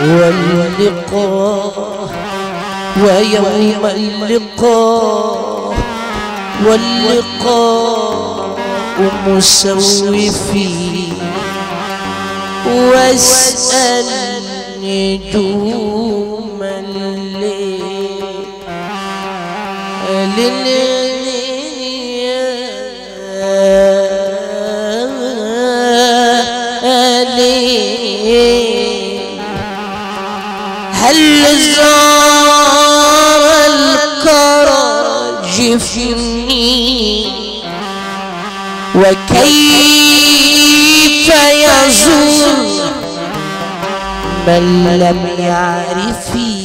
واللقاء ويوم اللقاء واللقاء مسوفي. واسأل نجوم الليل زار الكرج فيني وكيف يزور من لم يعرفي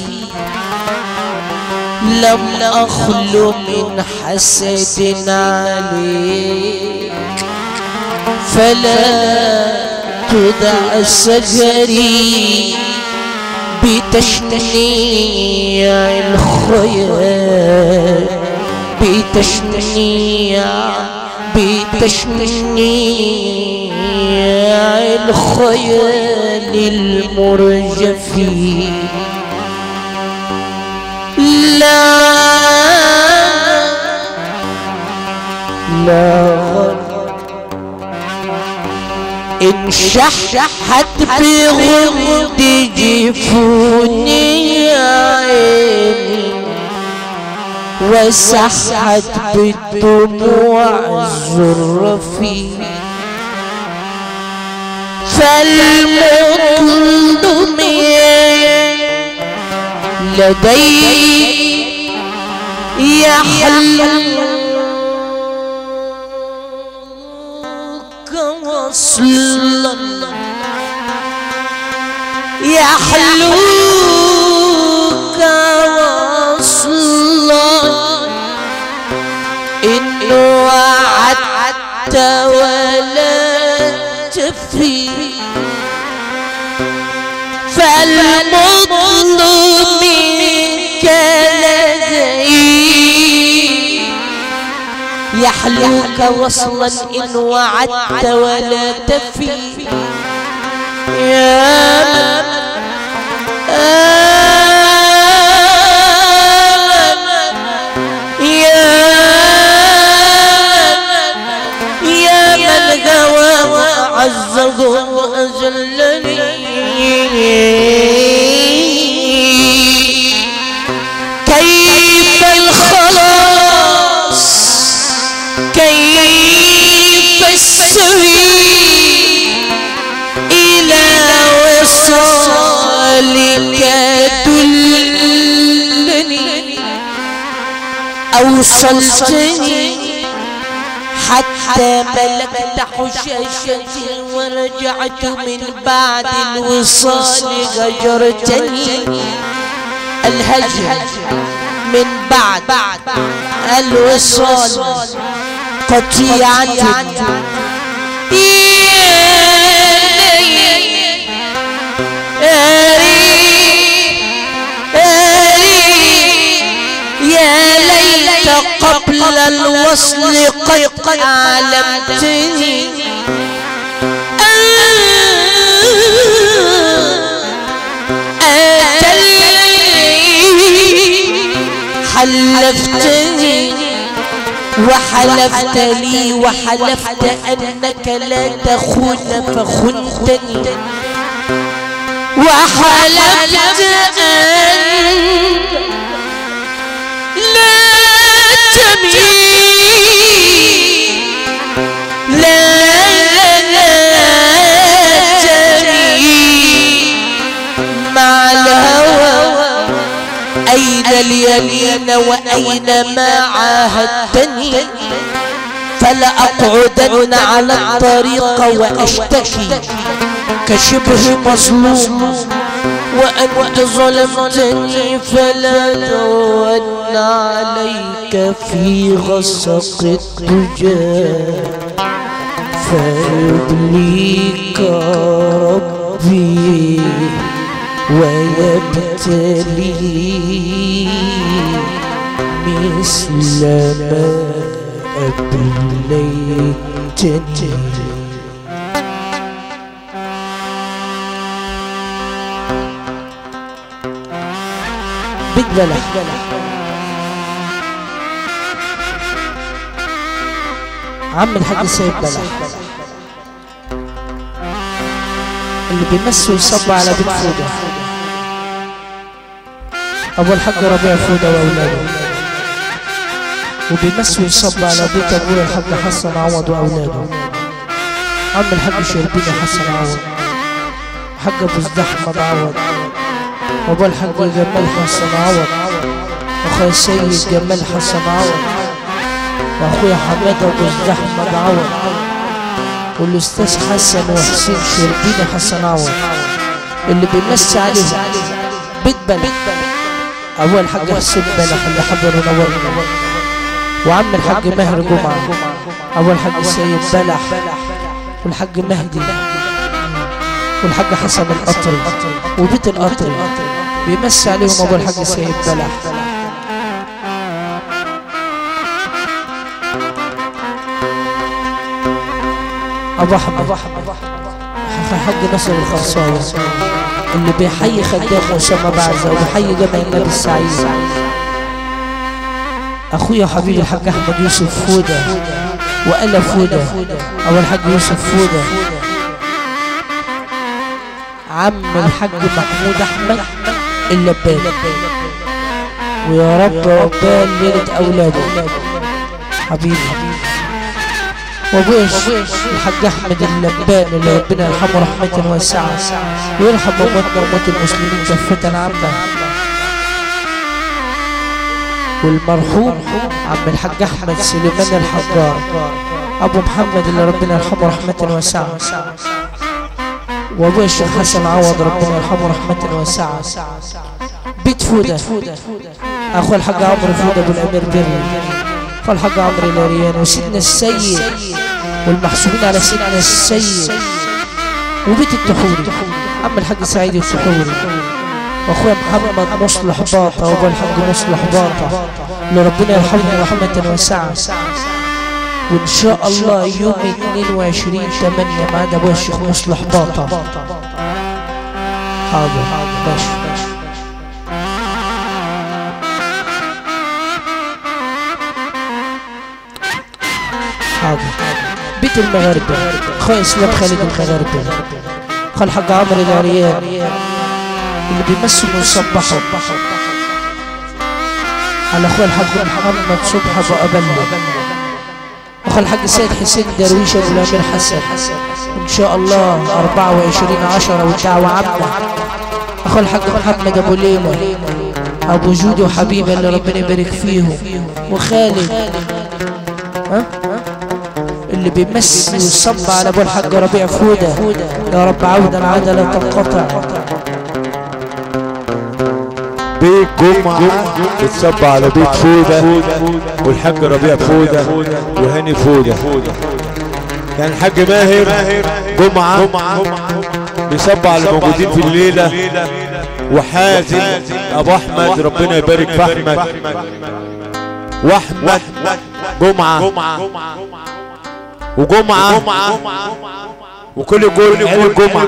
لم أخل من حسد عليك. فلا تدع سجري. بتشنيع الخيال بتشنيع بتشنيع الخيال المرجف لا لا۔ إن شحت بغمد جفوني عيني وسحت بالدموع الزرفي. فالمظلم لدي يحلوك يحلوك وصلا إن وعدت ولا تفي فالمظلوم منك لدي. يحلوك وصلا إن وعدت ولا تفي يا من يا أوصلتني حتى ملكت حشاشتي ورجعت من بعد الوصال هجرتني الهجر من بعد الوصال قطيعة. الوصل قد علمتني حلفتني وحلفت لي وحلفت أنك لا تخون فخنتني. وحلفت أنك لا تميل لا لا تميل مع الهوى أين اليمين وأين ما عاهدتني فلأقعدن على الطريق وأشتكي كشبه مظلوم. وأنت ظلمتني فلا تود عليك في غسق الدجى. فيبليك ربي ويبتلي مثل ما أبليتني. بلح عم الحاج سيد بلح اللي بيمس ويصب على بيت فودة. أبو الحاج ربيع فودة وأولاده. وبيمس ويصب على بيت ابويا الحاج حسن عوض وأولاده. عم الحاج شربيني حسن عوض. حاج أبو زدح احمد عوض وابو الحاج جمال حسن عوض. واخويا السيد جمال حسن عوض. واخويا حماد أبو زدح احمد عوض والأستاذ حسن وحسين شربيني حسن عوض. اللي بيمسي عليهم بيت بلح ابويا الحاج حسين بلح اللي حضر ونورنا وعم الحاج ماهر جمعة. أبو الحاج سيد بلح. والحاج مهدي. والحاج حسن القطري. وبيت القطري. بيمسي عليهم أبو الحاج سيد بلح. أبو أحمد الحاج نصر الخرصاوي اللي بيحيي خدام اسامه بعزة وبيحيي جمع النبي السعيد. أخويا حبيبي الحاج أحمد يوسف فودة وألا فودة. أو الحاج يوسف فودة. عم الحاج محمود أحمد اللبان ويا رب عقبال ليلة أولاده. حبيبي. وابويا الحاج أحمد اللبان اللي ربنا يرحمه رحمة واسعة. ويرحم موتنا وموت المسلمين كافة عامة. والمرحوم عم الحاج أحمد سليمان الحجار. أبو محمد اللي ربنا يرحمه رحمة واسعة. وابويا الشيخ حسن عوض ربنا يرحمه رحمة واسعة. بيت فودة. اخو الحاج عمرو فودة ابو الامير بري فالحاج عمرو الاريان وسيدنا السيد والمحسوبين على سيدنا السيد. وبيت التحوري عم الحاج سعيد التحوري وأخويا محمد مصلح باطة. وأبو الحاج مصلح باطة. اللي ربنا يرحمه رحمة واسعة. وإن شاء الله يوم 22 8 معانا ابويا الشيخ مصلح باطة حاضر. ماشي حاضر. بيت المغاربة. اخويا اسلام خالد المغاربة. خال حاج عمرو العريان اللي بيمثل ويصبحوا على اخويا الحاج محمد صبحي ابو ابله أخو الحاج سيد حسين درويش أبو الأمير حسن. إن شاء الله 24 10 والدعوه عامة. أخو الحاج محمد أبو ليلى أبو جود وحبيبه اللي ربنا يبارك فيهم. وخالد. ها؟ اللي بيمسي ويصب على أبو الحاج ربيع فودة. يا رب عودا عاده لا تنقطع. بيت جمعة بتصب على بيت فودة. والحاج ربيع فودة. وهاني فودة. يعني الحاج ماهر جمعة بيصب على الموجودين في الليلة. وحازم أبو أحمد ربنا يبارك في أحمد. وأحمد جمعة. وجمعة. وكل جول جمعة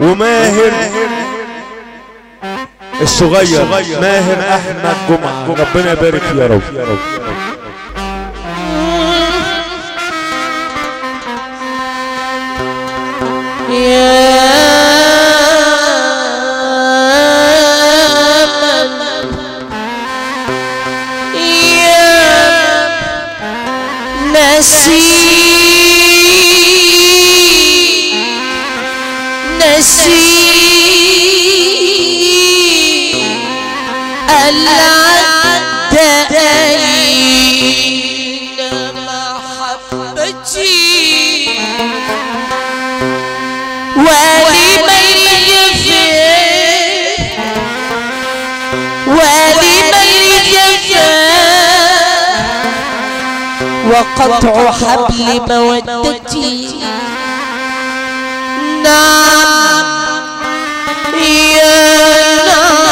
وماهر الصغير ماهر أحمد جمعة. ربنا يبارك يا رب. وقطع حبل مودتي. نعم. يا نعم.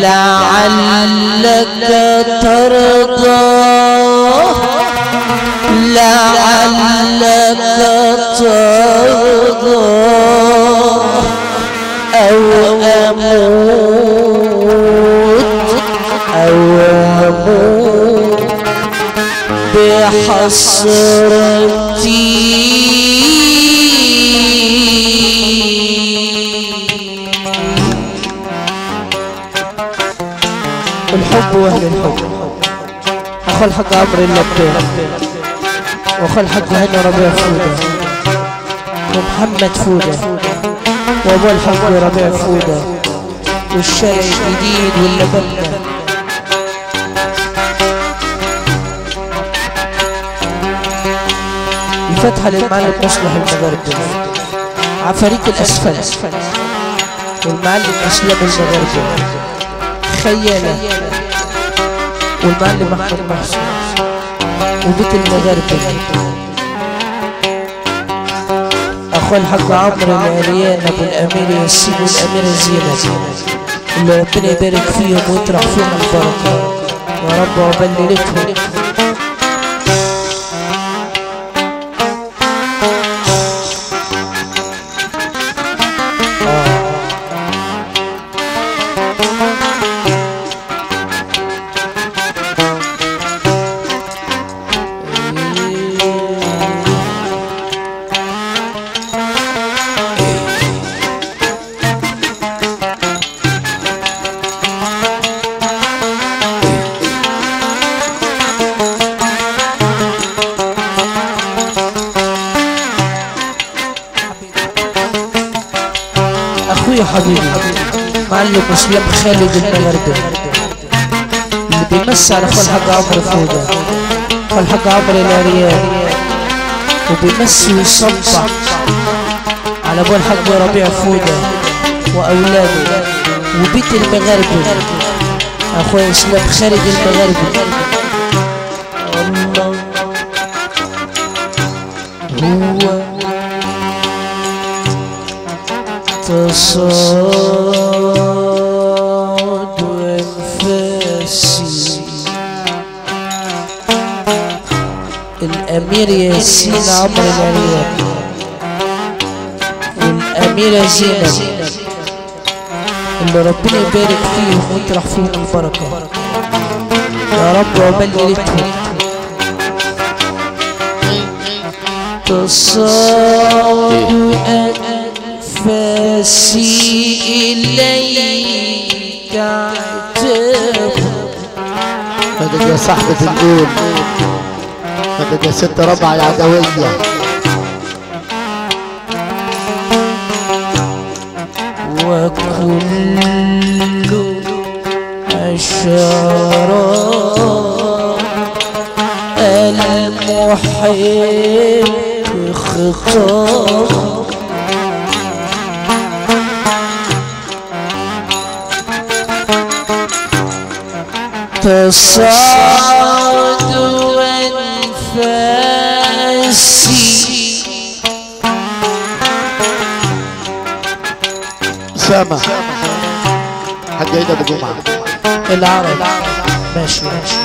لعلك ترضى. لعلك ترضى. أو أموت. أو أموت. بحسرتي اخو الحق عمرو اللبان واخو الحق هاني ربيع فودة ومحمد فودة. وأبو الحق ربيع فودة والشارع الجديد واللبنة الفتحة للمعلم مصلح المغربي. عفاريت الأسفل. والمعلم أسلم المغربي. خيالة. والمعلم أحمد محسن. وبيت المغربي أخو الحاج عمرو العريان أبو الأمير ياسين والأميرة زينب اللي ربنا يبارك فيهم ويطرح فيهم البركة. يا رب عقبال مسلم خالد المغربي اللي بيمسي على اخو الحاج عمرو فوده اخو الحاج عمرو العريان وبيمسي ويصبح على ابو الحاج ربيع فوده وأولاده. وبيت المغربي اخويا اسلام خالد المغربي الله هو تصاد عمرو العريان والاميرة زينب اللي ربنا يبارك فيهم ويطرح فيهم. البركة يا رب عقبال ليلتهم تصاد أنفاسي إليك. عتاب يا صاحبة النور يا ست ربع العدوية. وكل الشراب المحب خطاب تصاد أسامة حاج عيد أبو جمعة. العرب. ماشي. ماشي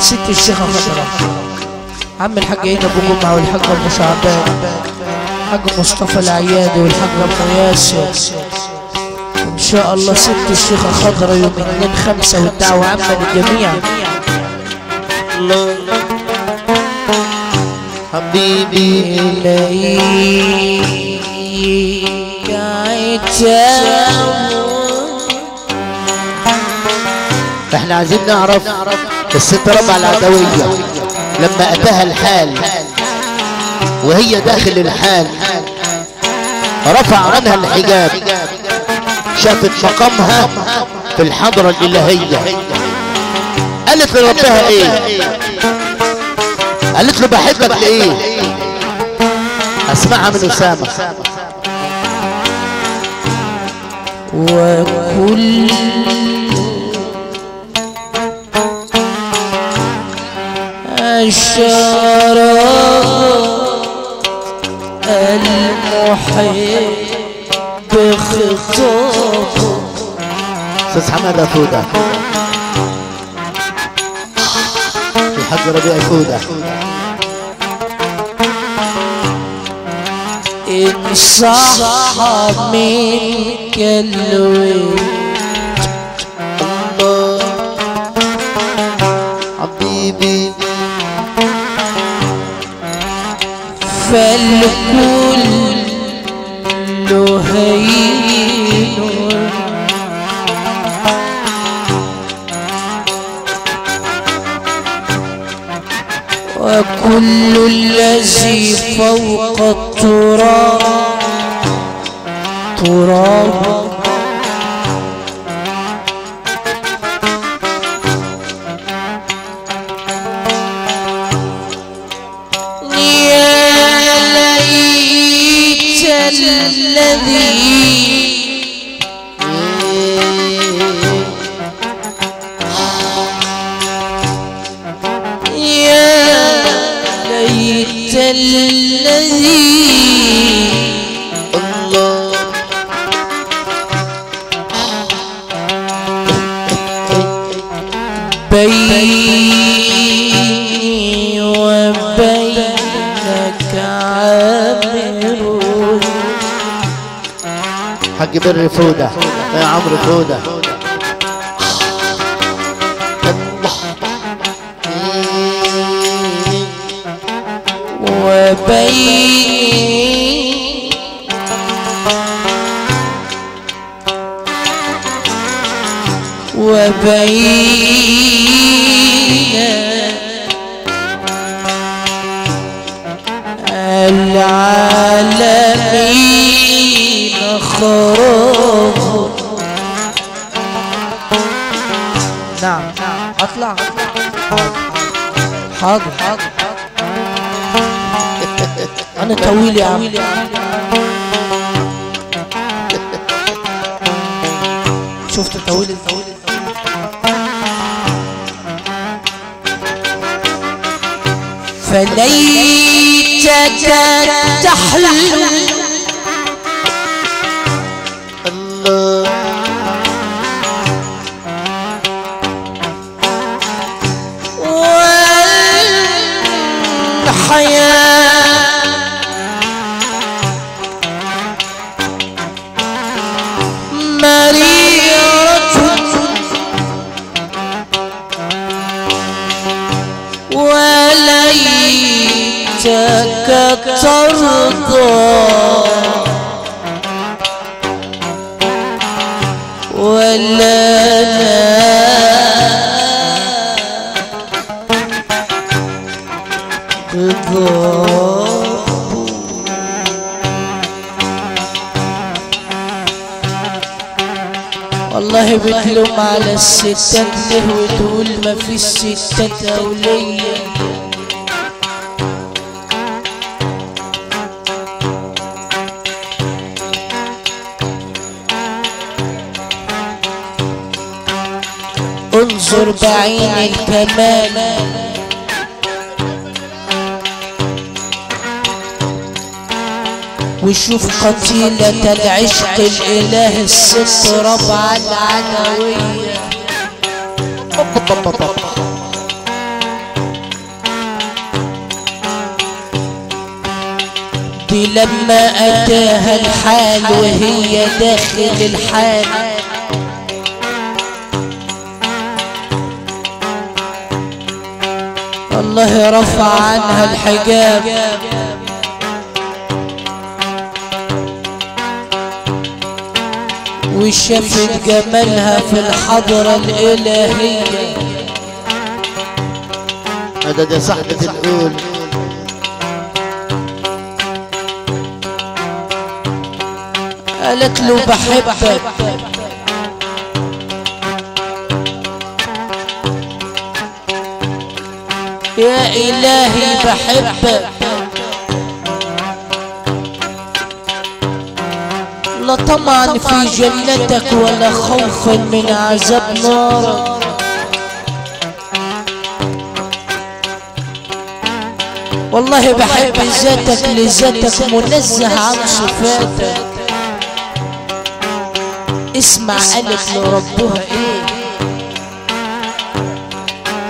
ست الشيخة خضرا عم الحاج عيد أبو جمعة والحاج أبو شعبان. الحاج مصطفى العيادي والحاج أبو ياسر. إن شاء الله ست الشيخة خضرا يوم اثنين خمسة والدعوة عامة للجميع. حبيبي. إليك عتاب إحنا عايزين نعرف الست ربع العدوية لما أتاها الحال وهي داخل الحال رفع عنها الحجاب شافت مقامها في الحضرة الإلهية. قالت لربها إيه؟ قالت له بحبك لإيه؟ أسمعها من أسامة. وكل الشراب المحب خطابه أستاذ حمادة فودة. الحاج ربيع فودة. إن صح منك الويل الله حبيبي فالكل هين وكل الذي فوق التراب. पूरा وبين العالمين خراب نعم أطلع. حاضر حاضر أنا طويل يا عم. شفت طويل الطويل فليتك تحلو الله. ترضى ولا والله بتلوم على الستات وتقول في ستات أولية انظر بعين الكمال وشوف قتيلة العشق الإله الست ربع العدوية دي لما أتاها الحال وهي داخل الحال. الله رفع عنها الحجاب. وشافت جمالها في الحضرة الإلهية. هذا ده صاحبة الأول قالت له بحبك. يا إلهي بحبك لا طمعا في جنتك ولا خوفا من عذاب نارك والله بحب ذاتك لذاتك منزه عن صفاتك. اسمع قالت لربها. إيه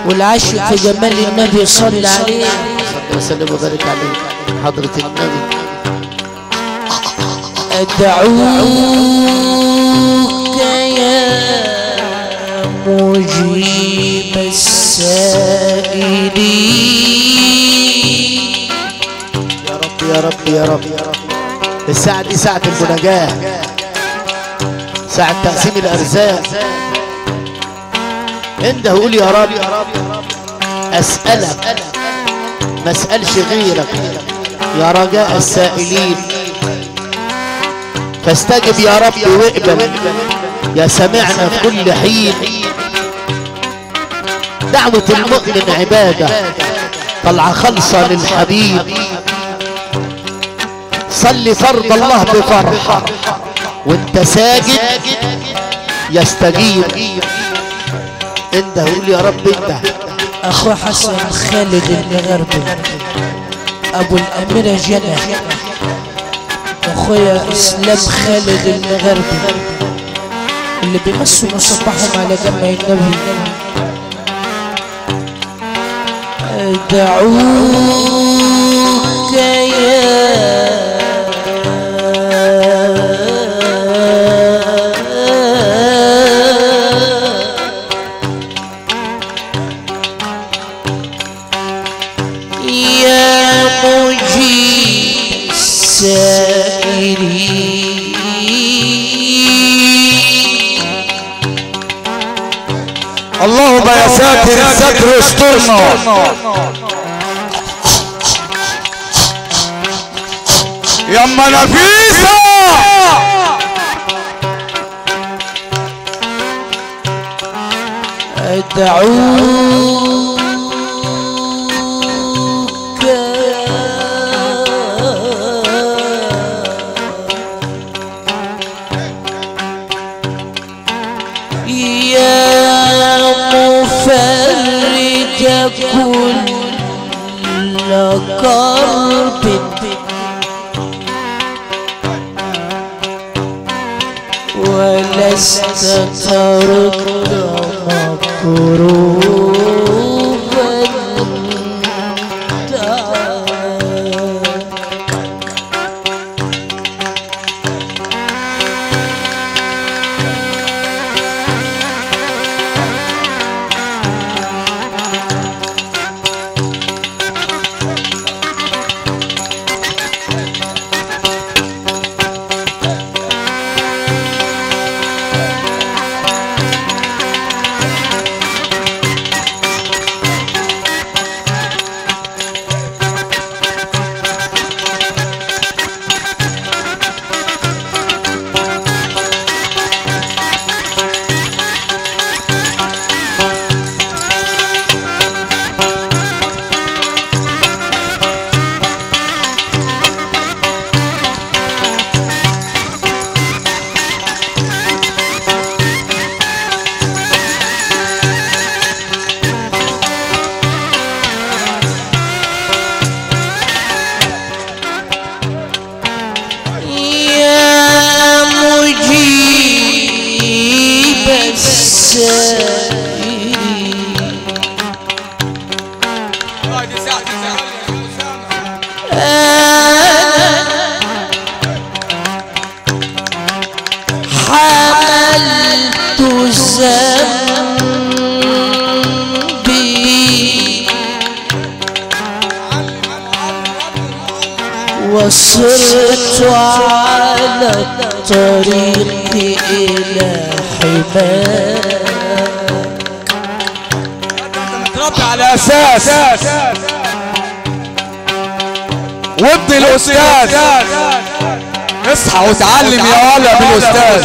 والعاشق في جمال النبي صلى عليه صلى وسلم وبارك عليه. حضرة النبي. أدعوك يا مجيب السائلين. يا رب يا رب يا رب. الساعة دي ساعة المناجاة. ساعة تقسيم الأرزاق. انده قول يا رب. أسألك ما أسألش غيرك. يا رجاء السائلين فاستجب يا رب واقبل. يا سمعنا في كل حين. دعوة المؤمن عبادة. طلع خلصة للحبيب. صلي فرض الله بفرحة. وانت ساجد يستجيب. انت قول يا رب انت. أخو حسن خالد المغربي أبو الأميرة جنى أخويا إسلام خالد المغربي اللي بيمسوا مصباحهم على جمع النبي. أدعوك يا اللهم يا ساتر الستر استرنا. يما نفيسة أدعوك مفرج كل كرب ولست ترد مكروبا على الطريق إلى حماك على أساس ود الاستاذ اصحى وتعلم يا ولا بالاستاذ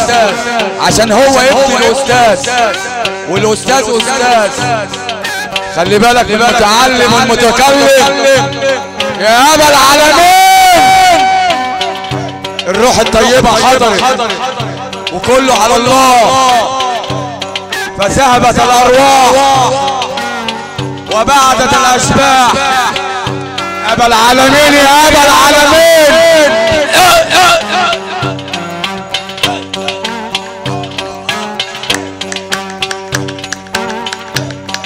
عشان هو ابن الاستاذ والاستاذ أستاذ خلي بالك من المتعلم والمتكلم. يا أبا العالمين. الروح الطيبة حضرت. وكله على الله. فذهبت الأرواح. وبعدت الاشباح أبا العالمين يا أبا العالمين.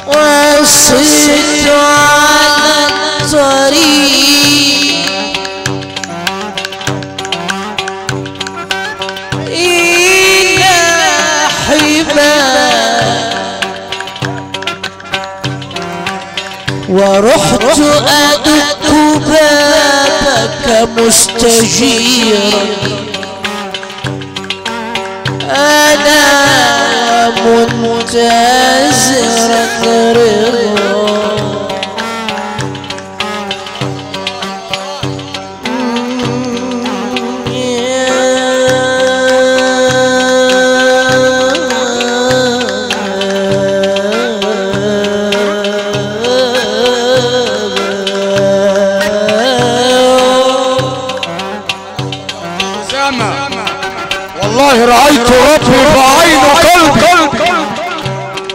وصلت على الطريق. ورحت أدق بابك مستجيرا. أنا منتظرا رضا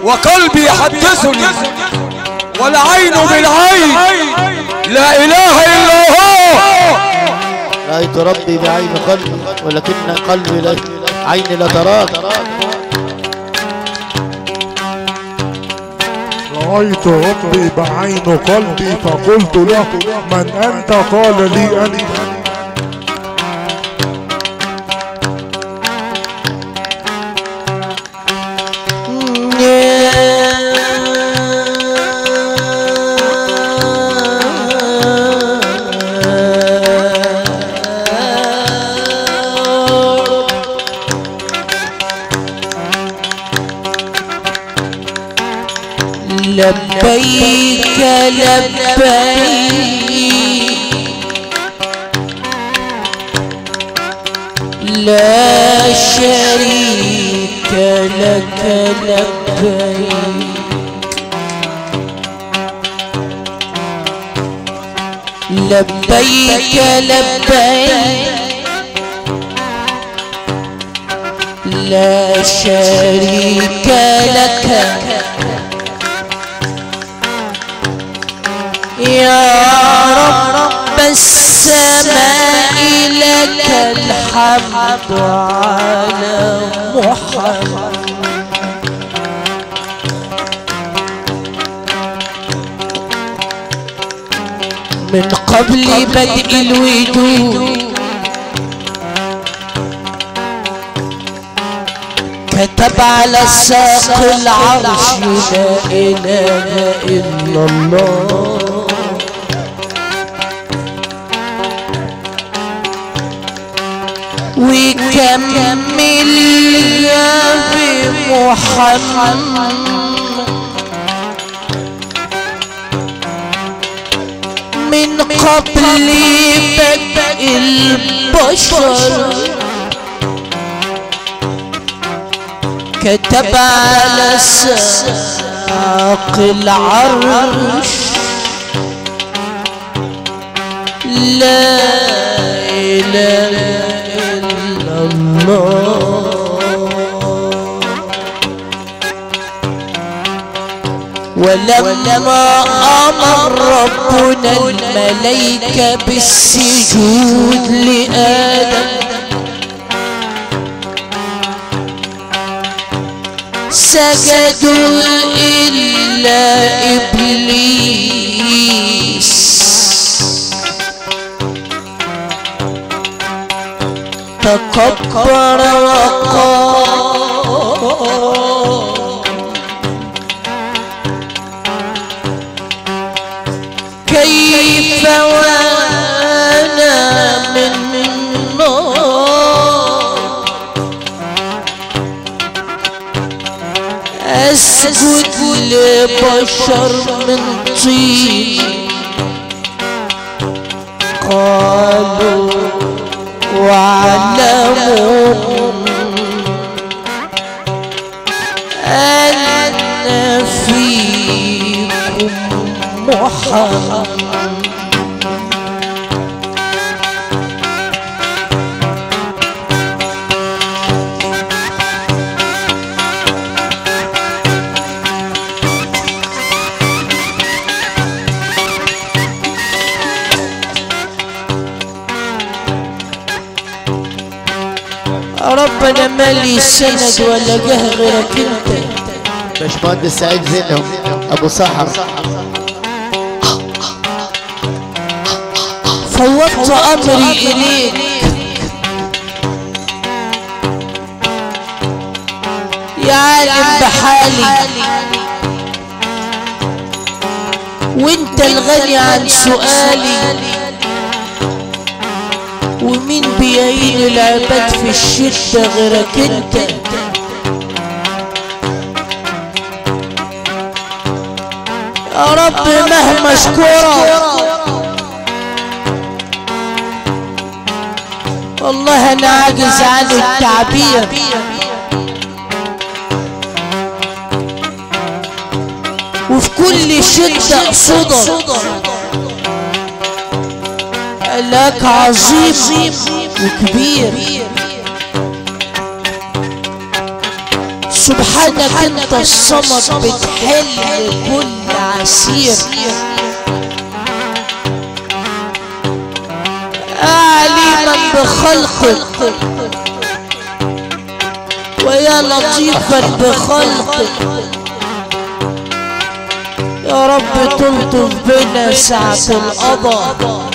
وقلبي يحدثني والعين بالعين. لا إله إلا هو رأيت ربي بعين قلبي ولكن قلبي لا عيني لا تراك. رأيت ربي بعين قلبي فقلت له من أنت؟ قال لي أنت. لبيك. لا شريك لك لبيك. لبيك لبيك. لا شريك لك. السماء لك الحمد على محمد. من قبل بدء الوجود كتب على ساق العرش لا إله إلا الله. وكمل يا بمحمد من قبل بدء البشر كتب على ساق العرش. لا إله ولما أمر ربنا الملائكة بالسجود لآدم سجدوا إلا إبليس. تكبر وقال كيف وأنا من أسجد لبشر من طين. قالوا واعلموا أن فيكم محمد يا رب أنا مالي سند ولا جه غيرك انت. باشمهندس سعيد زينهم أبو سحر. فوضت أمري إليك. يا عالم بحالي. وانت الغني عن سؤالي. ومين بيعين العباد في الشدة غيرك انت؟ يا رب مهما اشكرك والله أنا عاجز عن التعبير. وفي كل شدة اقصدك لك عظيم وكبير. سبحانك أنت الصمد بتحل كل عسير. عليما بخلقك. ويا لطيفا بخلقك. يا رب تلطف بنا ساعة القضاء.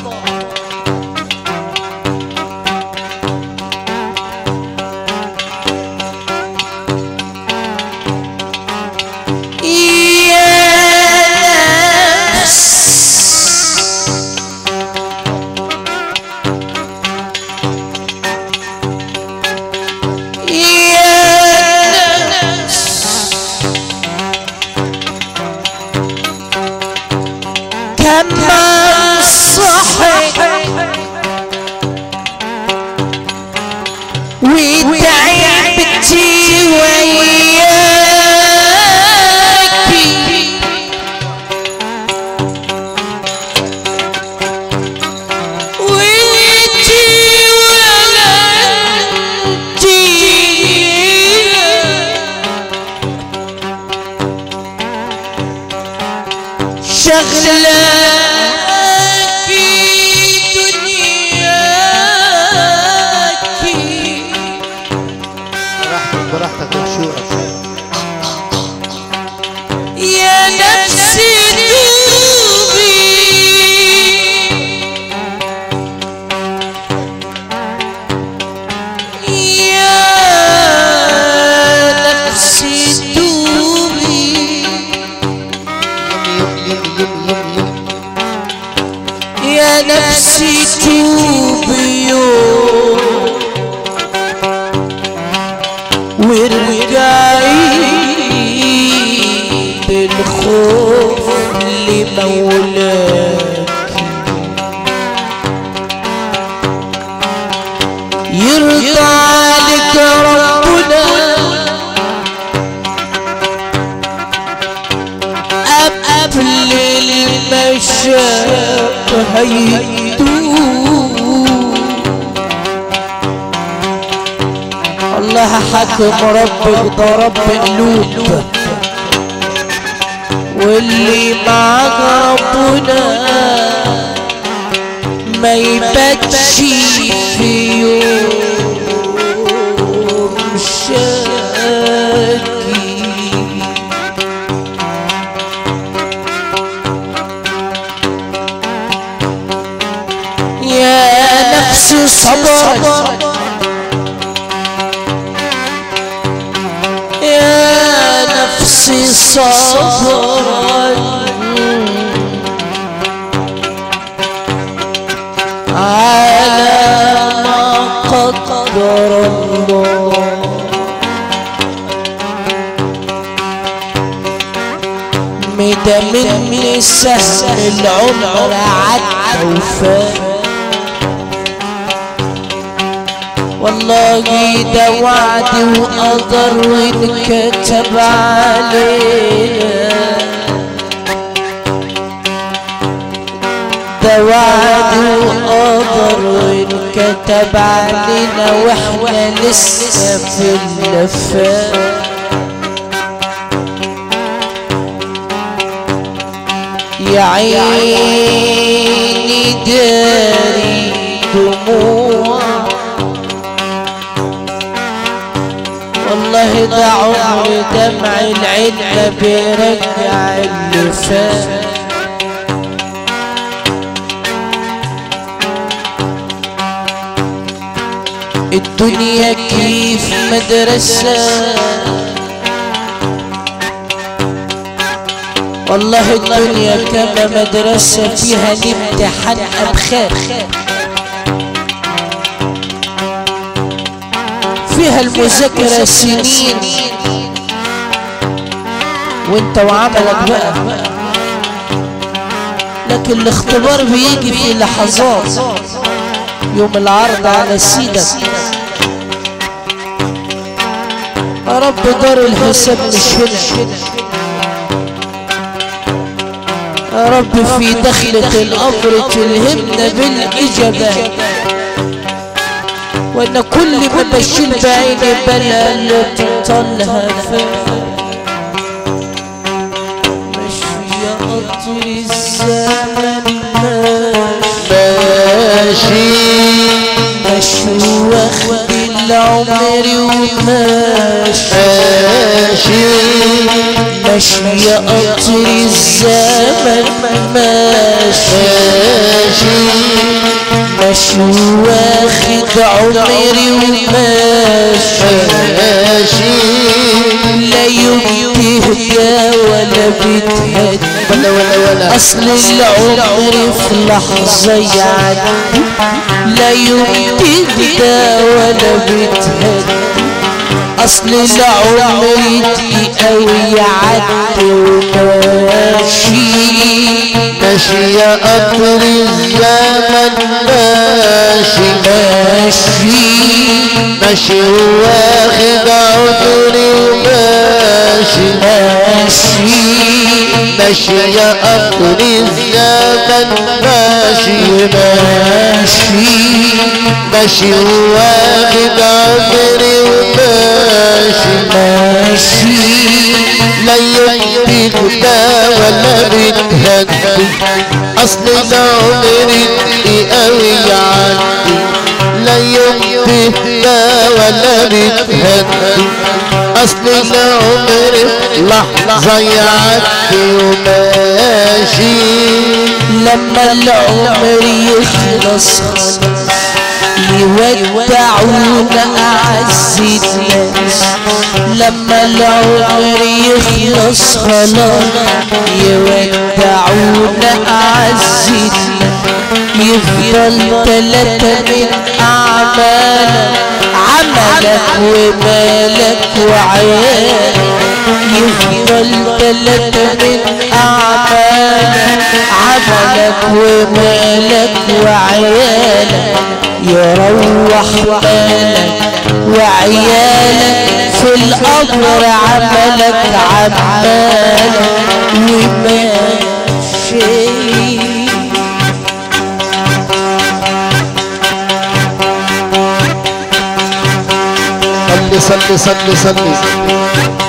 الله حكم ربك ده رب قلوب واللي معاك ربنا ما يباتش في يوم شاكي. يا نفس صبر صبرا على ما قدر الله مدى من سهم العمر عدى وفات والله ده وعد وقدر وانكتب علينا ده وعد وقدر وانكتب علينا وإحنا لسه في اللفات يا عيني داري دموع والله ده عمر دمع العين ما بيرجع اللي فات الدنيا كيف مدرسة. والله الدنيا كما مدرسة فيها الامتحان أبخار فيها المذاكرة سنين. وانت وعملك بقى. لكن الاختبار بيجي في لحظات. يوم العرض على سيدك. يا رب دار الحساب مش هنا. يا رب في دخلة الأمر تلهمنا بالإجابات وأن كل ما بشيل بعيني بلا تطلها مش يا قطر الزمن ماشي. مش واخد العمر وماشي. ماشي. ماشي يا قطر الزمن ماشي ماشي واخد عمري وماشي ماشي لا يبتهدى ولا بتهدى ولا ولا ولا أصل العمر في لحظة يعدي لا يبتدى ولا بتهدى اصل العمر دقيقة ويعدي وماشي ماشي يا قطر الزمن ماشي ماشي ماشي واخد عذري وماشي ماشي ماشي يا قطر الزمن ماشي ماشي ماشي واخد عذري وماشي ماشي لا يهديك ده ولا بتهدي اصل العمر دقيقة ويعدي لا يهديك ده ولا بتهدي اصل العمر لحظة يعدي وماشي لما العمر يخلص يودعونا أعز الناس. لما العمر يخلص خلاص يودعونا أعز يفضل تلاتة من أعمالك عملك ومالك وعيالك. يفضل تلاتة من أعمالك عملك ومالك وعيالك يروح مالك وعيالك في القبر عملك عمالك وماشي صلي صلي صلي صلي.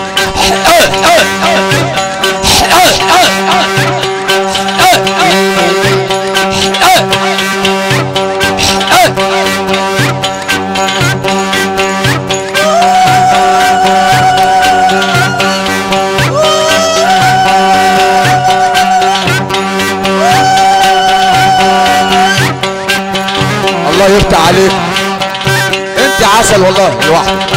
يفتح عليك. انت عسل والله لوحدك.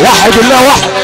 واحد الله واحد.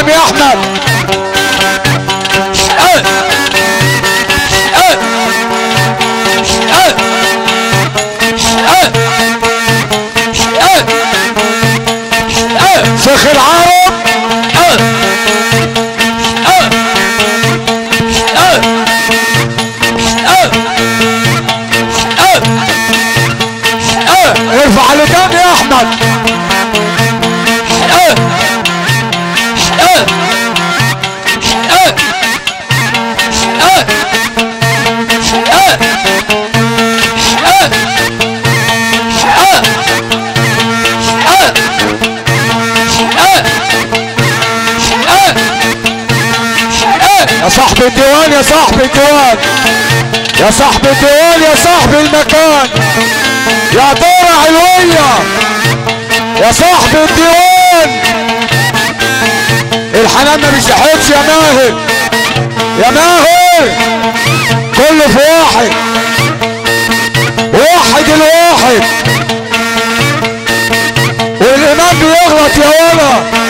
لسان يا احمد ارفع لسان يا احمد يا صاحب الديوان يا صاحب الديوان يا صاحب المكان. يا دورة علوية. يا صاحب الديوان. الحنان ما بيشحتش يا ماهر. يا ماهر. كله في واحد. واحد الواحد. والإمام بيغلط يا ولا.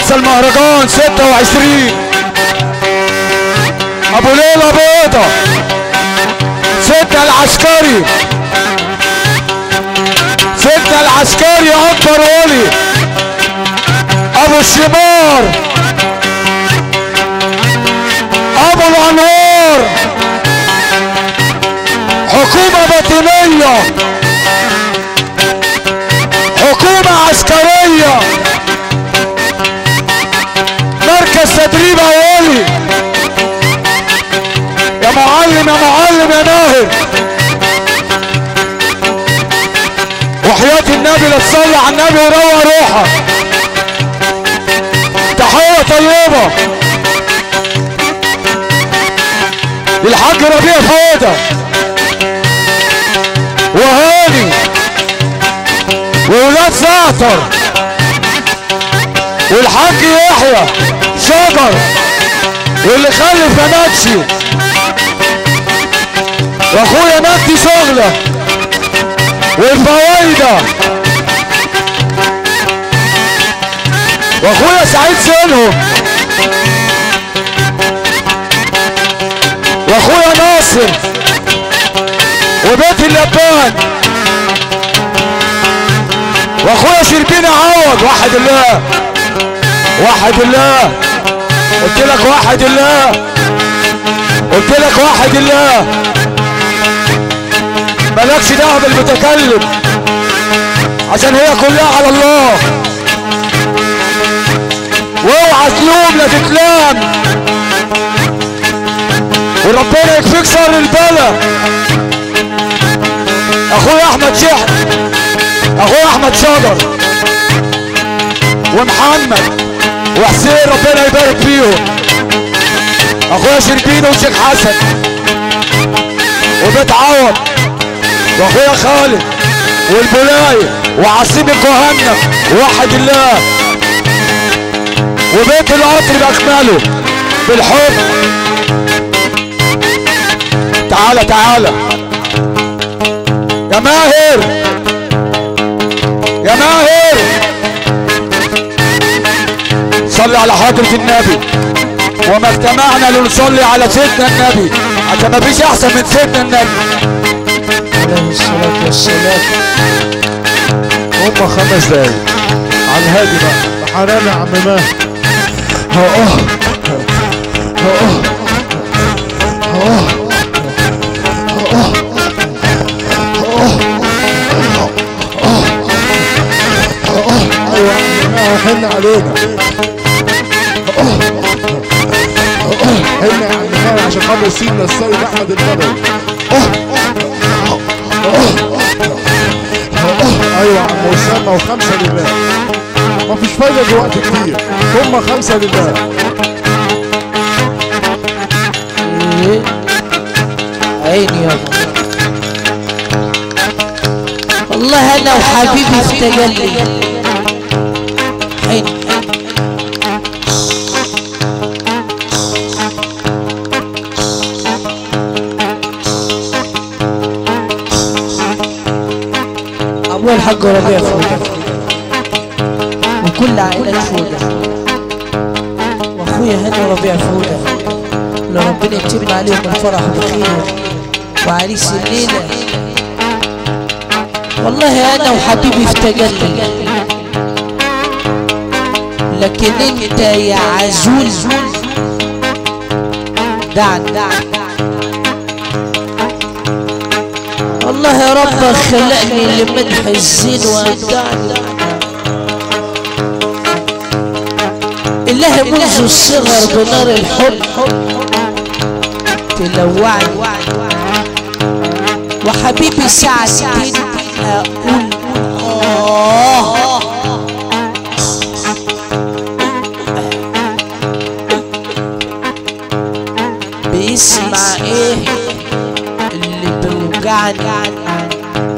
اوعى تنسى المهرجان 26 ابو ليلى بيضة ستة العسكري ستة العسكري اكبر ولي ابو الشمار ابو الانوار حكومة باطنية حكومة عسكرية يا وحياة النبي لا تصلي على النبي وروق روحك تحية طيبة. للحاج ربيع فودة وهاني. وولاد زعتر والحاج يحيى شجر. واللي خلف ناتشي واخويا مجدي شغله والفوايده واخويا سعيد سيلهم واخويا ناصر وبيت اللبان واخويا شربين عوض واحد الله واحد الله قلت لك واحد الله قلت لك واحد الله مالكش دعوة بالمتكلم. عشان هي كلها على الله. واوعى تلوم لا تتلام. وربنا يكفيك شر البلا. اخويا أحمد شحن. اخويا أحمد شجر. ومحمد. وحسين ربنا يبارك فيهم. أخويا شربين وشيخ حسن. وبيت عوض. واخويا خالد والبلاي وعصيم الجهنم وحد الله. وبيت القطر باكمله بالحب. تعالى تعالى. يا ماهر. يا ماهر. صلي على حضرة النبي. وما اجتمعنا لنصلي على سيدنا النبي. عشان ما فيش أحسن من سيدنا النبي. عليه الصلاة والسلام هم خمس دقايق على الهادي بقى حنان يا عم ماهر أيوه يا عم ماهر حن علينا حن ماهر عشان خاطر سيدنا السيد احمد البدوي أيوه يا عم اسامه وخمسة لله. مفيش فايدة دلوقتي كتير. هم خمسة لله؟ عيني يابا والله أنا وحبيبي في تجلي. عيني. الحاج ربيع وكل عائلات فوده وأخويا هاني ربيع فوده لو ربنا يتم عليهم الفرح بخير وعريس الليلة. والله أنا وحبيبي في لكن أنت يا عزول. دعني والله يا رب خلقني لمدح الزين وأبدعني الله منذ الصغر بنار الحب. تلوعني. وحبيبي ساعتين أقول. آه. بيسمع إيه؟ اللي بيوجعني أنا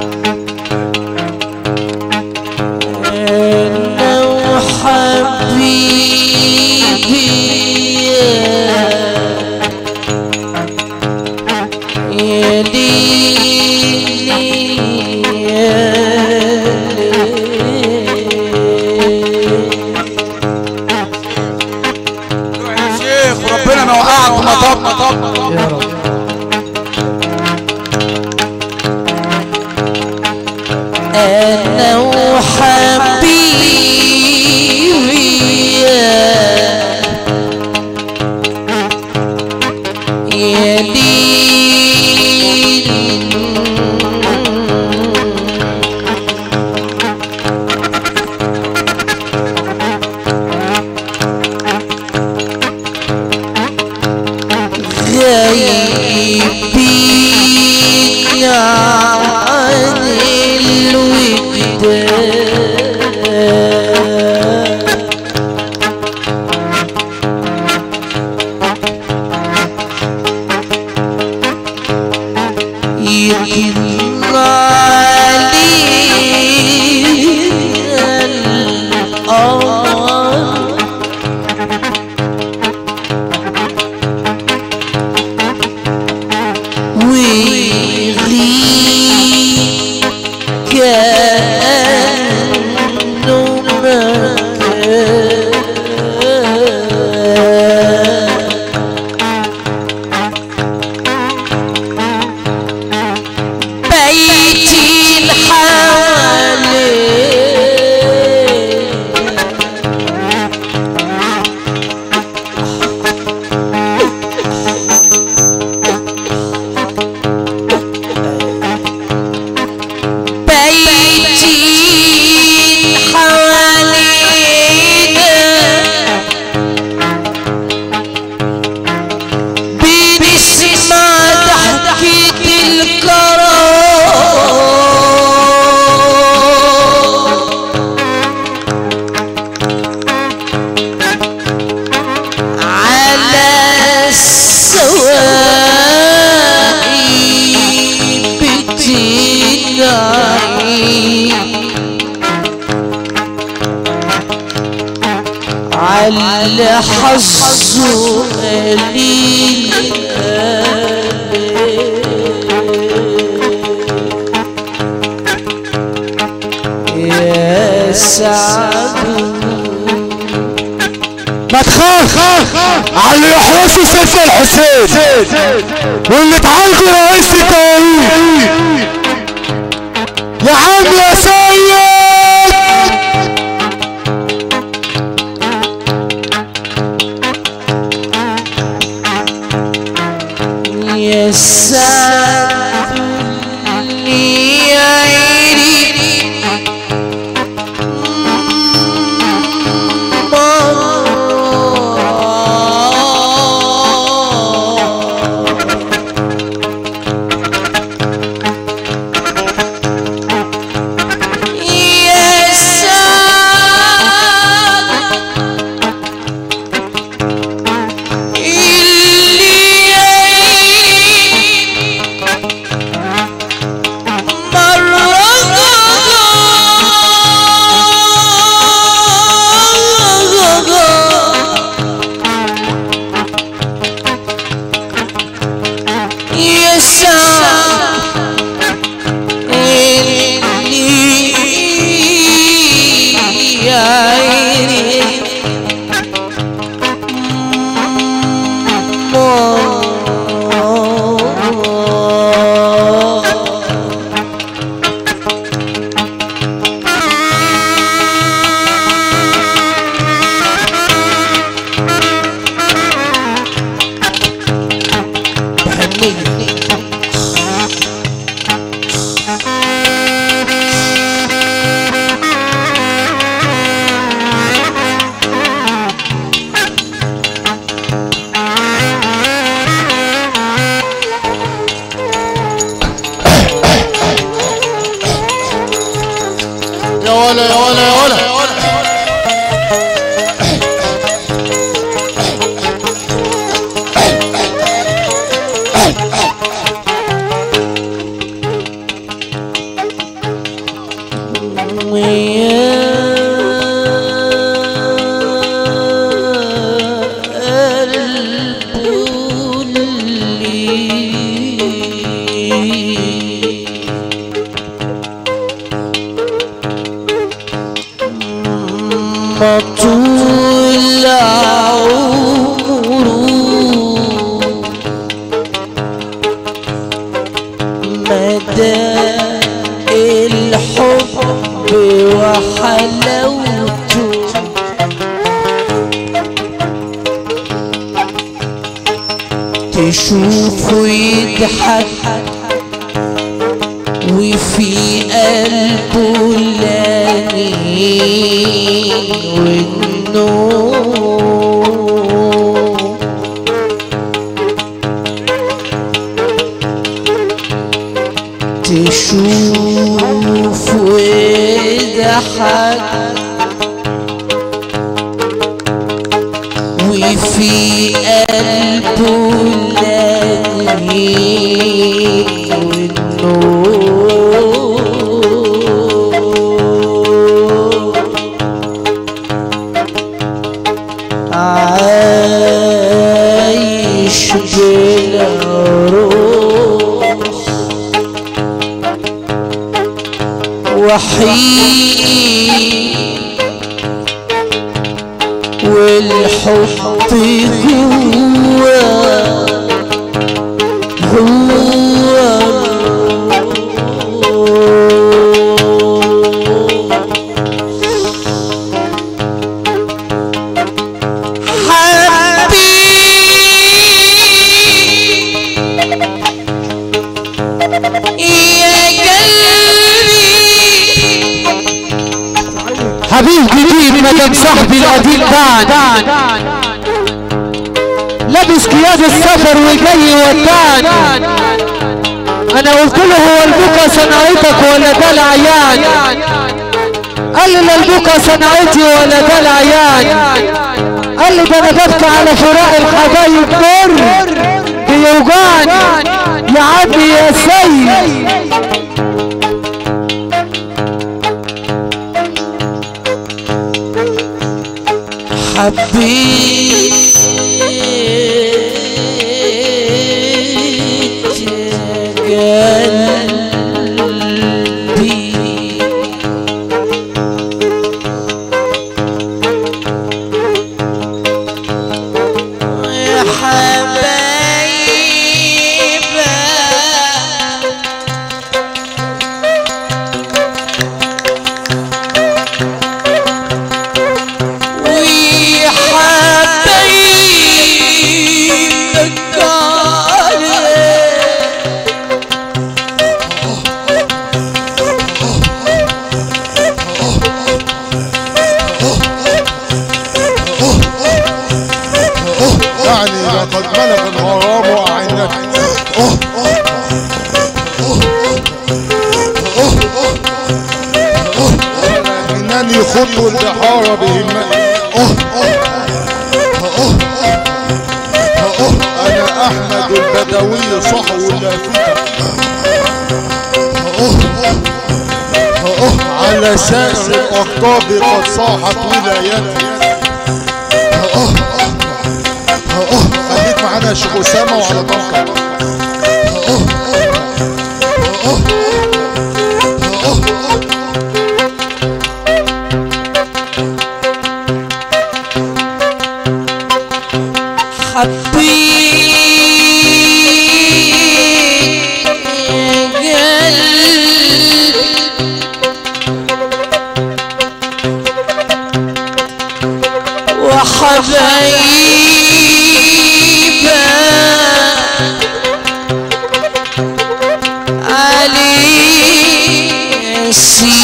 وحلاوته تشوفه يضحك وفي قلبه ويضحك وفي قلبه لانين والنور. عايش بلا روح وحيد أنا قلت له هو البكا صنعتك ولا ده العيان قال لي لا البكا صنعتي ولا ده العيان قال لي ده أنا ببكي على فراق الحبايب مر حبيبة علي سي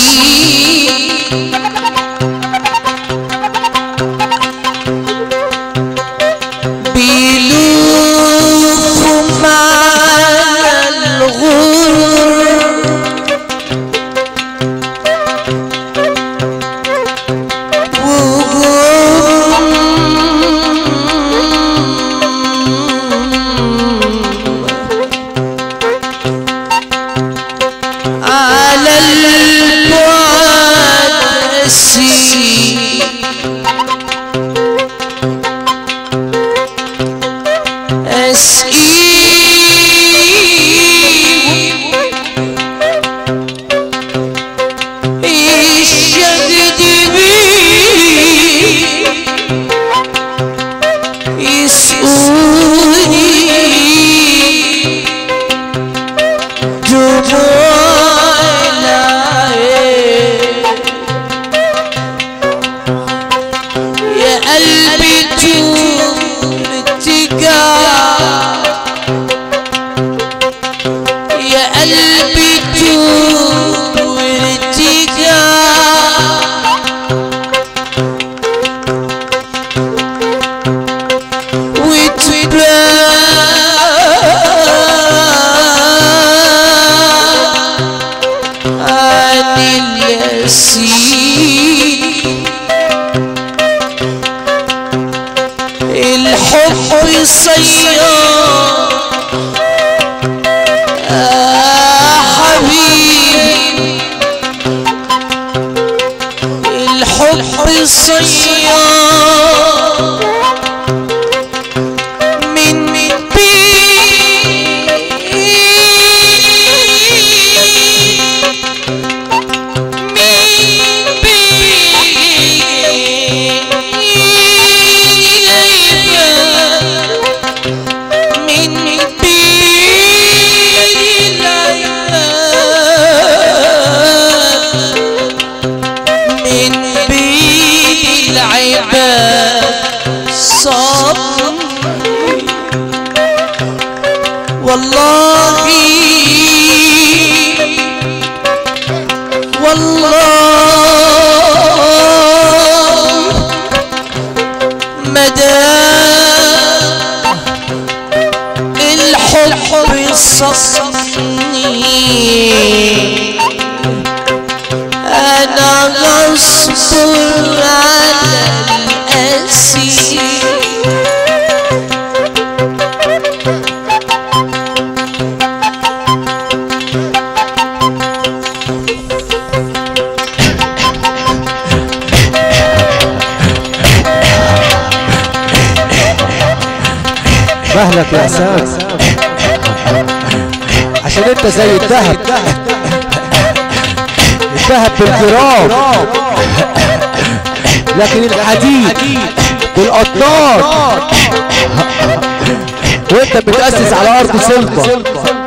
所以 في الجراب لكن الحديد والقطار وانت بتأسس على أرض سلطة.